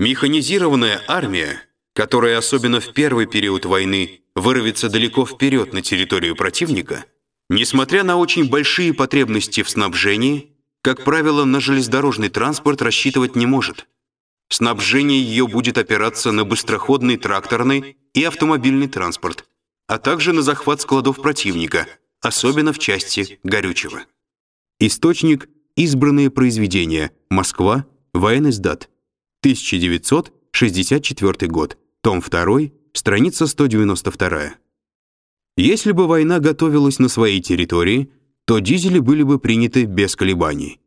Механизированная армия, которая особенно в первый период войны вырвется далеко вперед на территорию противника, несмотря на очень большие потребности в снабжении, как правило, на железнодорожный транспорт рассчитывать не может. Снабжение ее будет опираться на быстроходный тракторный и автомобильный транспорт, а также на захват складов противника, особенно в части горючего. Источник «Избранные произведения. Москва. Военный сдат. 1964 год. Том 2. Страница 192. Если бы война готовилась на своей территории, то дизели были бы приняты без колебаний.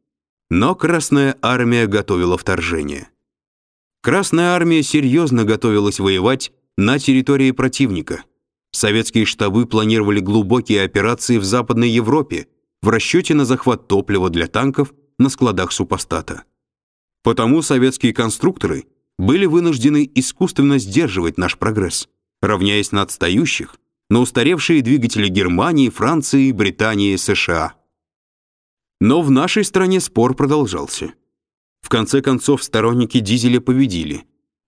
Но Красная армия готовила вторжение. Красная армия серьезно готовилась воевать на территории противника. Советские штабы планировали глубокие операции в Западной Европе в расчете на захват топлива для танков на складах супостата. Потому советские конструкторы были вынуждены искусственно сдерживать наш прогресс, равняясь на отстающих, на устаревшие двигатели Германии, Франции, Британии, США. Но в нашей стране спор продолжался. В конце концов, сторонники дизеля победили.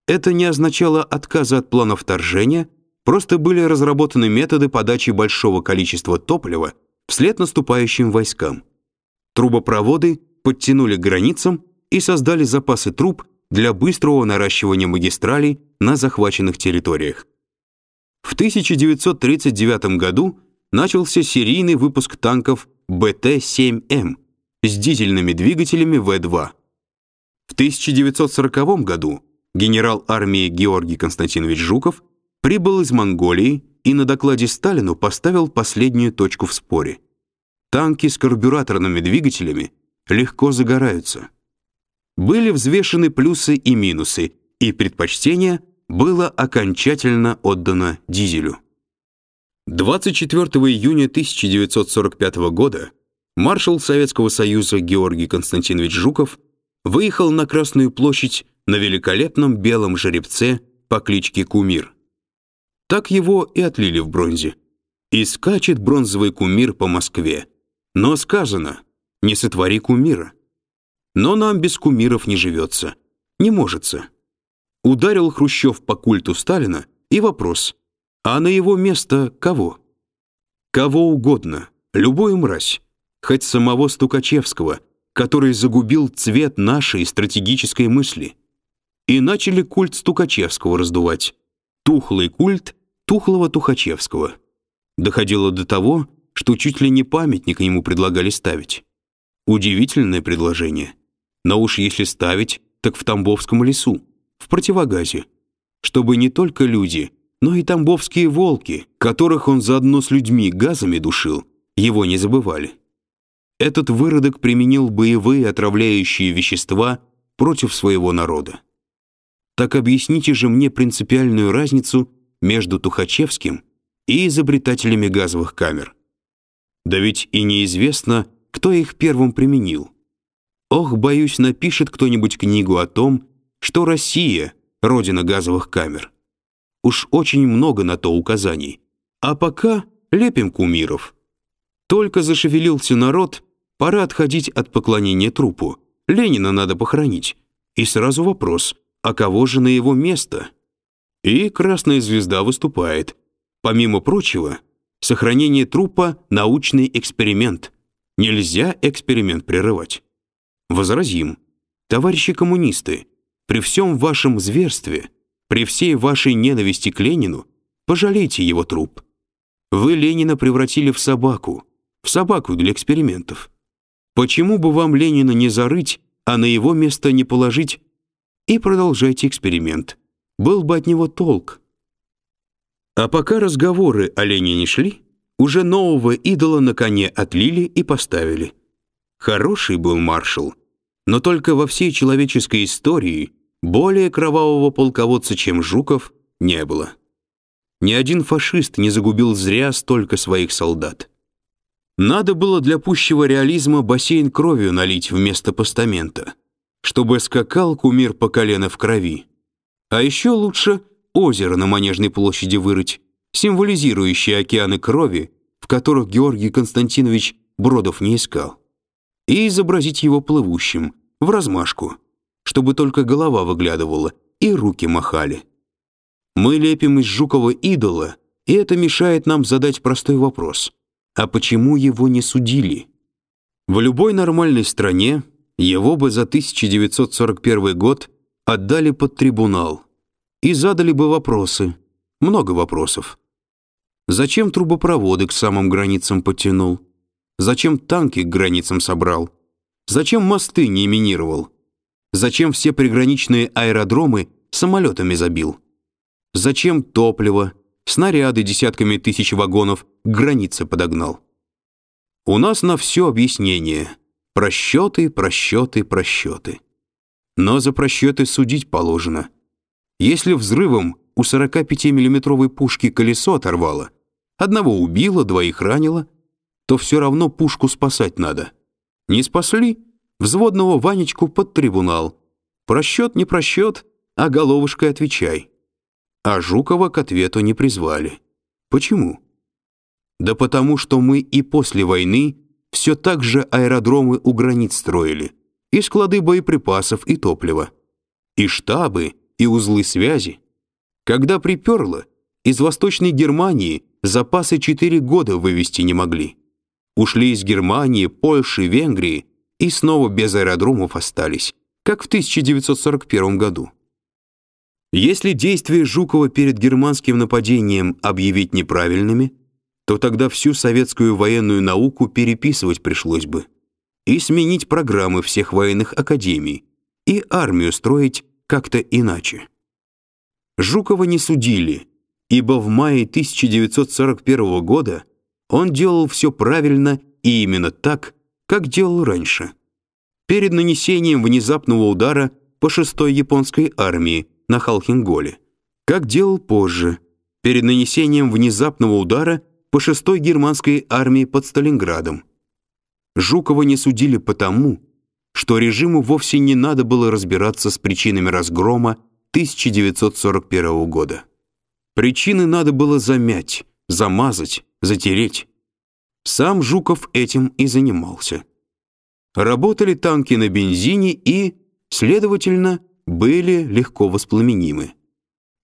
Это не означало отказа от плана вторжения, просто были разработаны методы подачи большого количества топлива вслед наступающим войскам. Трубопроводы подтянули к границам и создали запасы труб для быстрого наращивания магистралей на захваченных территориях. В 1939 году начался серийный выпуск танков БТ-7М с дизельными двигателями В-2. В 1940 году генерал армии Георгий Константинович Жуков прибыл из Монголии и на докладе Сталину поставил последнюю точку в споре. Танки с карбюраторными двигателями легко загораются. Были взвешены плюсы и минусы, и предпочтение было окончательно отдано дизелю. 24 июня 1945 года маршал Советского Союза Георгий Константинович Жуков выехал на Красную площадь на великолепном белом жеребце по кличке Кумир. Так его и отлили в бронзе. И скачет бронзовый кумир по Москве. Но сказано, не сотвори кумира. Но нам без кумиров не живется. Не можется. Ударил Хрущев по культу Сталина, и вопрос, а на его место кого? Кого угодно, любую мразь, хоть самого Стукачевского, который загубил цвет нашей стратегической мысли. И начали культ Стукачевского раздувать. Тухлый культ тухлого Тухачевского. Доходило до того, что чуть ли не памятник ему предлагали ставить. Удивительное предложение. Но уж если ставить, так в Тамбовском лесу, в противогазе. Чтобы не только люди, но и тамбовские волки, которых он заодно с людьми газами душил, его не забывали. Этот выродок применил боевые отравляющие вещества против своего народа. Так объясните же мне принципиальную разницу между Тухачевским и изобретателями газовых камер. Да ведь и неизвестно, кто их первым применил. Ох, боюсь, напишет кто-нибудь книгу о том, что Россия — родина газовых камер. Уж очень много на то указаний. А пока лепим кумиров. Только зашевелился народ, пора отходить от поклонения трупу. Ленина надо похоронить. И сразу вопрос, а кого же на его место? И Красная Звезда выступает. Помимо прочего, сохранение трупа — научный эксперимент. Нельзя эксперимент прерывать. Возразим. Товарищи коммунисты, при всем вашем зверстве, при всей вашей ненависти к Ленину, пожалейте его труп. Вы Ленина превратили в собаку, в собаку для экспериментов. Почему бы вам Ленина не зарыть, а на его место не положить? И продолжайте эксперимент. Был бы от него толк. А пока разговоры о Ленине шли, уже нового идола на коне отлили и поставили. Хороший был маршал, но только во всей человеческой истории более кровавого полководца, чем Жуков, не было. Ни один фашист не загубил зря столько своих солдат. Надо было для пущего реализма бассейн кровью налить вместо постамента, чтобы скакал кумир по колено в крови. А еще лучше озеро на Манежной площади вырыть, символизирующее океаны крови, в которых Георгий Константинович Бродов не искал, и изобразить его плывущим, в размашку, чтобы только голова выглядывала, и руки махали. Мы лепим из Жукова идола, и это мешает нам задать простой вопрос. А почему его не судили? В любой нормальной стране его бы за 1941 год отдали под трибунал и задали бы вопросы, много вопросов. Зачем трубопроводы к самым границам потянул? Зачем танки к границам собрал? Зачем мосты не минировал? Зачем все приграничные аэродромы самолетами забил? Зачем топливо, снаряды десятками тысяч вагонов к границе подогнал? У нас на все объяснение. Просчеты, просчеты, просчеты. Но за просчеты судить положено. Если взрывом у 45-миллиметровой пушки колесо оторвало, одного убило, двоих ранило, то все равно пушку спасать надо. Не спасли? Взводного Ванечку под трибунал. Просчет не просчет, а головушкой отвечай. А Жукова к ответу не призвали. Почему? Да потому что мы и после войны все так же аэродромы у границ строили, и склады боеприпасов и топлива, и штабы, и узлы связи. Когда приперло, из Восточной Германии запасы четыре года вывести не могли. Ушли из Германии, Польши, Венгрии и снова без аэродромов остались, как в 1941 году. Если действия Жукова перед германским нападением объявить неправильными, то тогда всю советскую военную науку переписывать пришлось бы и сменить программы всех военных академий и армию строить как-то иначе. Жукова не судили, ибо в мае 1941 года он делал все правильно и именно так, как делал раньше. Перед нанесением внезапного удара по шестой японской армии на Халхинголе, как делал позже, перед нанесением внезапного удара по шестой германской армии под Сталинградом. Жукова не судили потому, что режиму вовсе не надо было разбираться с причинами разгрома 1941 года. Причины надо было замять, замазать, затереть. Сам Жуков этим и занимался. Работали танки на бензине и, следовательно, были легко воспламенимы.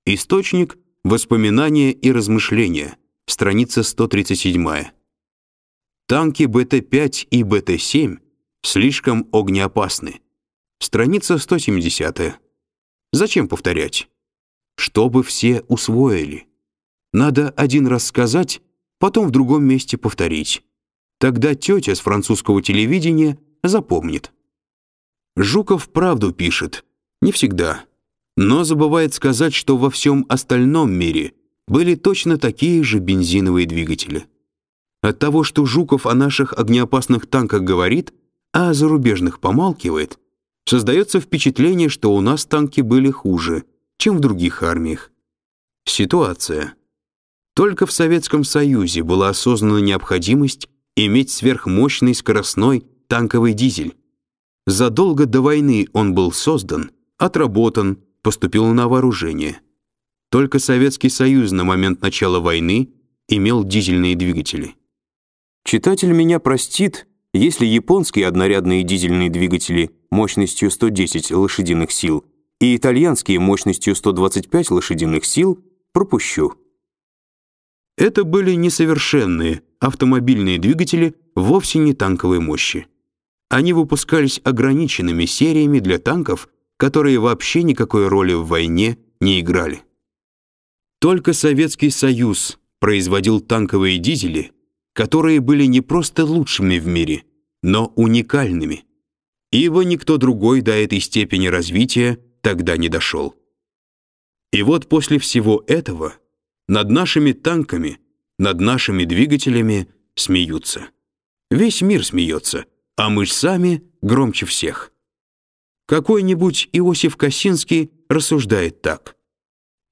Источник — воспоминания и размышления, страница 137. Танки БТ-5 и БТ-7 слишком огнеопасны. Страница 170. Зачем повторять? Чтобы все усвоили. Надо один раз сказать, потом в другом месте повторить. Тогда тетя с французского телевидения запомнит. Жуков правду пишет, не всегда, но забывает сказать, что во всем остальном мире были точно такие же бензиновые двигатели. От того, что Жуков о наших огнеопасных танках говорит, а о зарубежных помалкивает, создается впечатление, что у нас танки были хуже, чем в других армиях. Ситуация. Только в Советском Союзе была осознана необходимость иметь сверхмощный скоростной танковый дизель. Задолго до войны он был создан, отработан, поступил на вооружение. Только Советский Союз на момент начала войны имел дизельные двигатели. Читатель меня простит, если японские однорядные дизельные двигатели мощностью 110 лошадиных сил и итальянские мощностью 125 лошадиных сил пропущу. Это были несовершенные автомобильные двигатели вовсе не танковой мощи. Они выпускались ограниченными сериями для танков, которые вообще никакой роли в войне не играли. Только Советский Союз производил танковые дизели, которые были не просто лучшими в мире, но уникальными, ибо никто другой до этой степени развития тогда не дошел. И вот после всего этого над нашими танками, над нашими двигателями смеются. Весь мир смеется, а мы сами громче всех. Какой-нибудь Иосиф Косинский рассуждает так.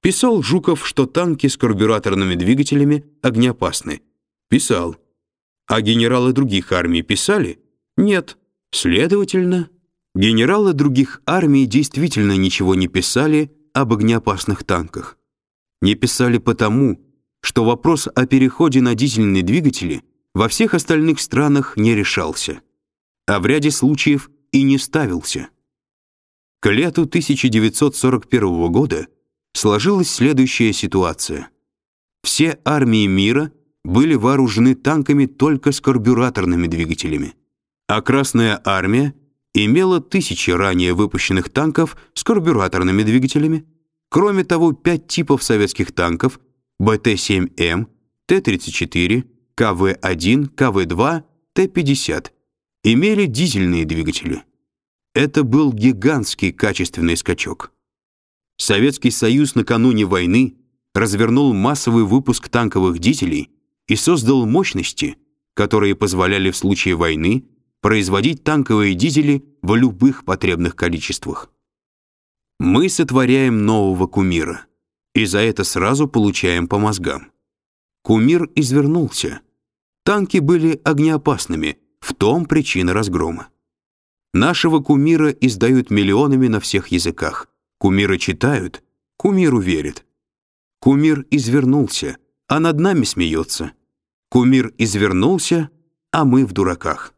Писал Жуков, что танки с карбюраторными двигателями огнеопасны. Писал. А генералы других армий писали? Нет. Следовательно, генералы других армий действительно ничего не писали об огнеопасных танках не писали потому, что вопрос о переходе на дизельные двигатели во всех остальных странах не решался, а в ряде случаев и не ставился. К лету 1941 года сложилась следующая ситуация. Все армии мира были вооружены танками только с карбюраторными двигателями, а Красная армия имела тысячи ранее выпущенных танков с карбюраторными двигателями. Кроме того, пять типов советских танков БТ-7М, Т-34, КВ-1, КВ-2, Т-50 имели дизельные двигатели. Это был гигантский качественный скачок. Советский Союз накануне войны развернул массовый выпуск танковых дизелей и создал мощности, которые позволяли в случае войны производить танковые дизели в любых потребных количествах. Мы сотворяем нового кумира, и за это сразу получаем по мозгам. Кумир извернулся. Танки были огнеопасными, в том причина разгрома. Нашего кумира издают миллионами на всех языках. Кумира читают, кумиру верят. Кумир извернулся, а над нами смеется. Кумир извернулся, а мы в дураках.